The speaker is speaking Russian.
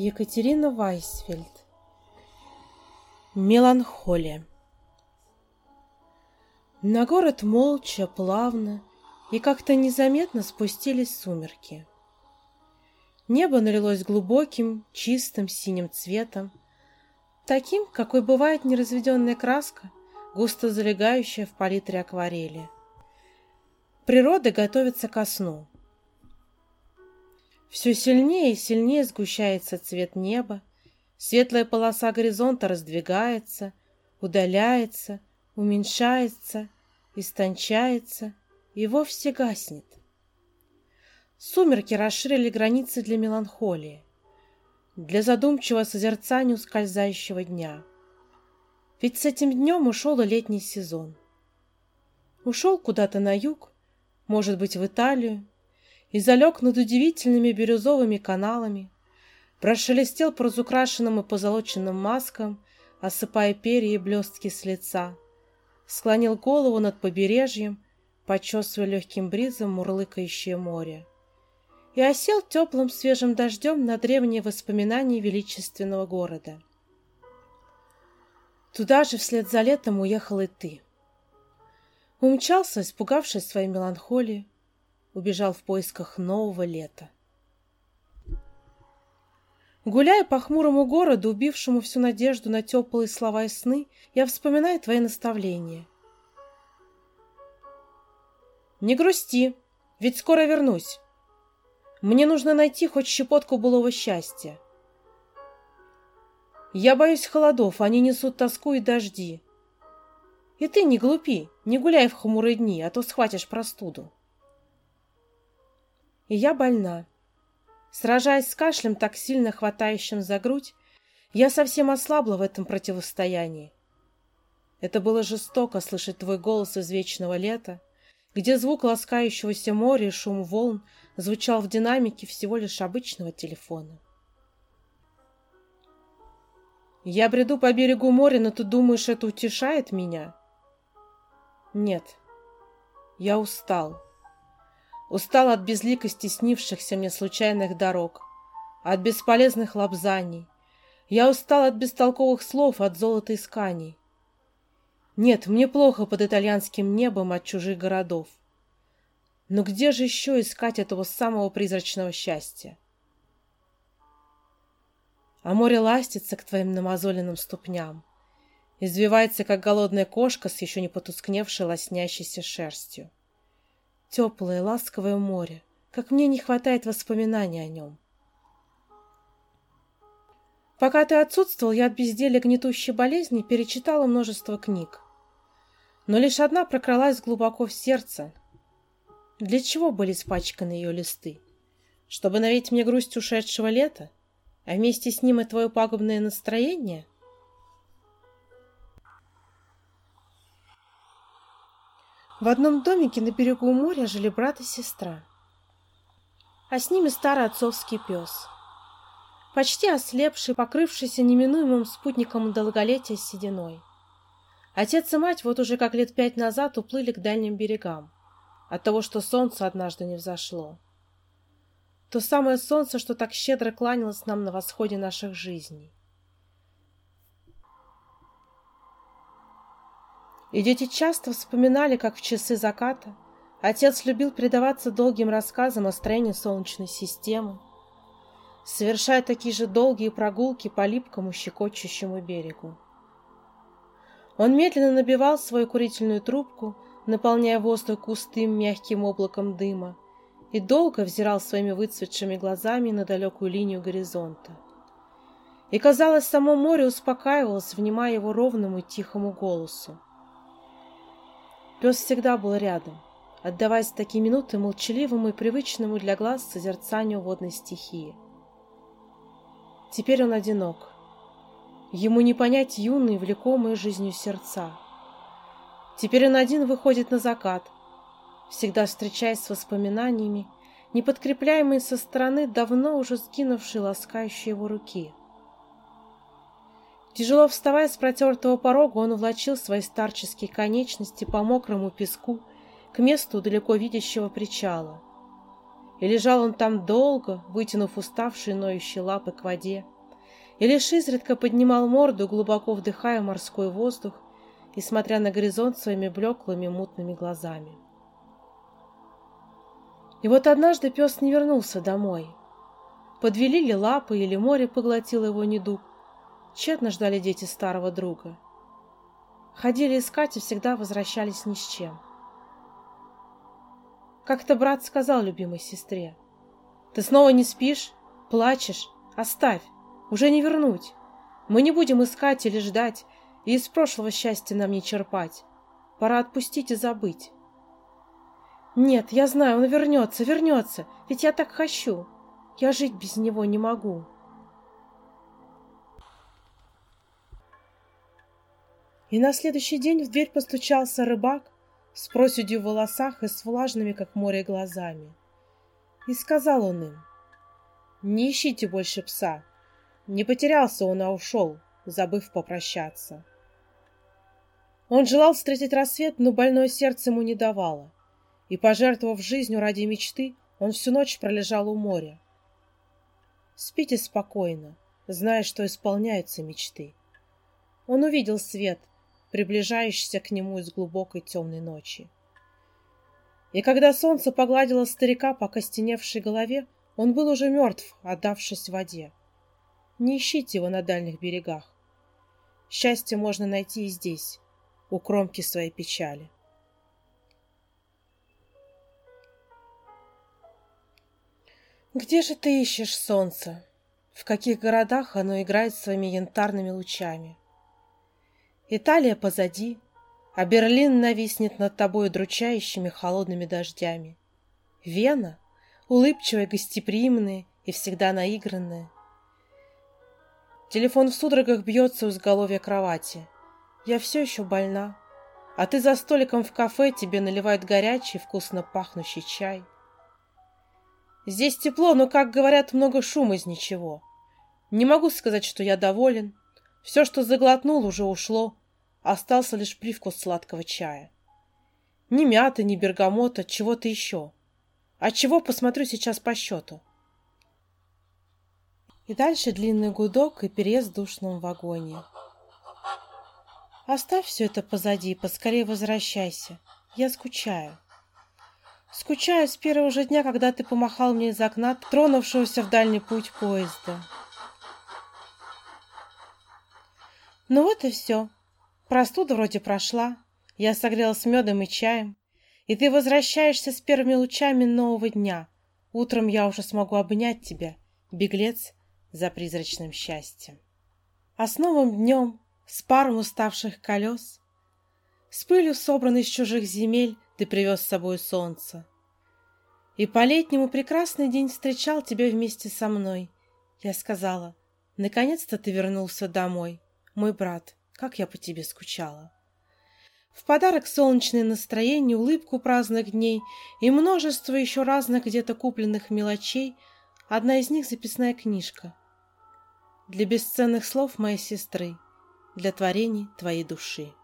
Екатерина Вайсфельд Меланхолия На город молча, плавно и как-то незаметно спустились сумерки. Небо налилось глубоким, чистым синим цветом, таким, какой бывает неразведенная краска, густо залегающая в палитре акварели. Природа готовится ко сну — все сильнее и сильнее сгущается цвет неба, светлая полоса горизонта раздвигается, удаляется, уменьшается, истончается и вовсе гаснет. Сумерки расширили границы для меланхолии, для задумчивого созерцания ускользающего дня. Ведь с этим днем ушел и летний сезон. Ушел куда-то на юг, может быть, в Италию, и залег над удивительными бирюзовыми каналами, прошелестел по разукрашенным и позолоченным маскам, осыпая перья и блестки с лица, склонил голову над побережьем, почесывая легким бризом мурлыкающее море, и осел теплым свежим дождем на древние воспоминания величественного города. Туда же вслед за летом уехал и ты. Умчался, испугавшись своей меланхолии, убежал в поисках нового лета. Гуляя по хмурому городу, убившему всю надежду на теплые слова и сны, я вспоминаю твои наставления. Не грусти, ведь скоро вернусь. Мне нужно найти хоть щепотку былого счастья. Я боюсь холодов, они несут тоску и дожди. И ты не глупи, не гуляй в хмурые дни, а то схватишь простуду и я больна. Сражаясь с кашлем, так сильно хватающим за грудь, я совсем ослабла в этом противостоянии. Это было жестоко слышать твой голос из вечного лета, где звук ласкающегося моря и шум волн звучал в динамике всего лишь обычного телефона. Я бреду по берегу моря, но ты думаешь, это утешает меня? Нет, я устал. Устал от безликости снившихся мне случайных дорог, от бесполезных лапзаний. Я устал от бестолковых слов, от золота исканий. Нет, мне плохо под итальянским небом от чужих городов. Но где же еще искать этого самого призрачного счастья? А море ластится к твоим намазоленным ступням, извивается, как голодная кошка с еще не потускневшей лоснящейся шерстью. Теплое, ласковое море. Как мне не хватает воспоминаний о нем. Пока ты отсутствовал, я от безделия гнетущей болезни перечитала множество книг. Но лишь одна прокралась глубоко в сердце. Для чего были испачканы ее листы? Чтобы навеять мне грусть ушедшего лета? А вместе с ним и твое пагубное настроение — В одном домике на берегу моря жили брат и сестра. А с ними старый отцовский пес. Почти ослепший, покрывшийся неминуемым спутником долголетия сединой. Отец и мать вот уже как лет пять назад уплыли к дальним берегам от того, что солнце однажды не взошло. То самое солнце, что так щедро кланялось нам на восходе наших жизней. И дети часто вспоминали, как в часы заката отец любил предаваться долгим рассказам о строении Солнечной системы, совершая такие же долгие прогулки по липкому щекочущему берегу. Он медленно набивал свою курительную трубку, наполняя воздух густым мягким облаком дыма, и долго взирал своими выцветшими глазами на далекую линию горизонта. И, казалось, само море успокаивалось, внимая его ровному тихому голосу. Пес всегда был рядом, отдаваясь в такие минуты молчаливому и привычному для глаз созерцанию водной стихии. Теперь он одинок. Ему не понять юные, влекомые жизнью сердца. Теперь он один выходит на закат, всегда встречаясь с воспоминаниями, не подкрепляемые со стороны давно уже сгинувшей ласкающей его руки. Тяжело вставая с протертого порога, он увлачил свои старческие конечности по мокрому песку к месту далеко видящего причала. И лежал он там долго, вытянув уставшие ноющие лапы к воде, и лишь изредка поднимал морду, глубоко вдыхая морской воздух и смотря на горизонт своими блеклыми мутными глазами. И вот однажды пес не вернулся домой. Подвели ли лапы или море поглотило его недуг. Тщетно ждали дети старого друга. Ходили искать и всегда возвращались ни с чем. Как-то брат сказал любимой сестре. «Ты снова не спишь? Плачешь? Оставь! Уже не вернуть! Мы не будем искать или ждать, и из прошлого счастья нам не черпать. Пора отпустить и забыть». «Нет, я знаю, он вернется, вернется, ведь я так хочу. Я жить без него не могу». И на следующий день в дверь постучался рыбак с проседью в волосах и с влажными, как море, глазами. И сказал он им, «Не ищите больше пса. Не потерялся он, а ушел, забыв попрощаться». Он желал встретить рассвет, но больное сердце ему не давало. И, пожертвовав жизнью ради мечты, он всю ночь пролежал у моря. Спите спокойно, зная, что исполняются мечты. Он увидел свет, приближающийся к нему из глубокой темной ночи. И когда солнце погладило старика по костеневшей голове, он был уже мертв, отдавшись воде. Не ищите его на дальних берегах. Счастье можно найти и здесь, у кромки своей печали. Где же ты ищешь солнце? В каких городах оно играет своими янтарными лучами? Италия позади, а Берлин нависнет над тобой дручающими холодными дождями. Вена — улыбчивая, гостеприимная и всегда наигранная. Телефон в судорогах бьется у изголовья кровати. Я все еще больна, а ты за столиком в кафе тебе наливают горячий, вкусно пахнущий чай. Здесь тепло, но, как говорят, много шума из ничего. Не могу сказать, что я доволен. Все, что заглотнул, уже ушло. Остался лишь привкус сладкого чая. Ни мяты, ни бергамота, чего-то еще. А чего посмотрю сейчас по счету. И дальше длинный гудок и переезд в душном вагоне. Оставь все это позади, поскорее возвращайся. Я скучаю. Скучаю с первого же дня, когда ты помахал мне из окна, тронувшегося в дальний путь поезда. Ну вот и все. Простуда вроде прошла. Я согрелась медом и чаем. И ты возвращаешься с первыми лучами нового дня. Утром я уже смогу обнять тебя, беглец за призрачным счастьем. А с новым днем, с паром уставших колес, С пылью, собранной из чужих земель, Ты привез с собой солнце. И по-летнему прекрасный день встречал тебя вместе со мной. Я сказала, наконец-то ты вернулся домой, мой брат, как я по тебе скучала. В подарок солнечное настроение, улыбку праздных дней и множество еще разных где-то купленных мелочей, одна из них записная книжка. Для бесценных слов моей сестры, для творений твоей души.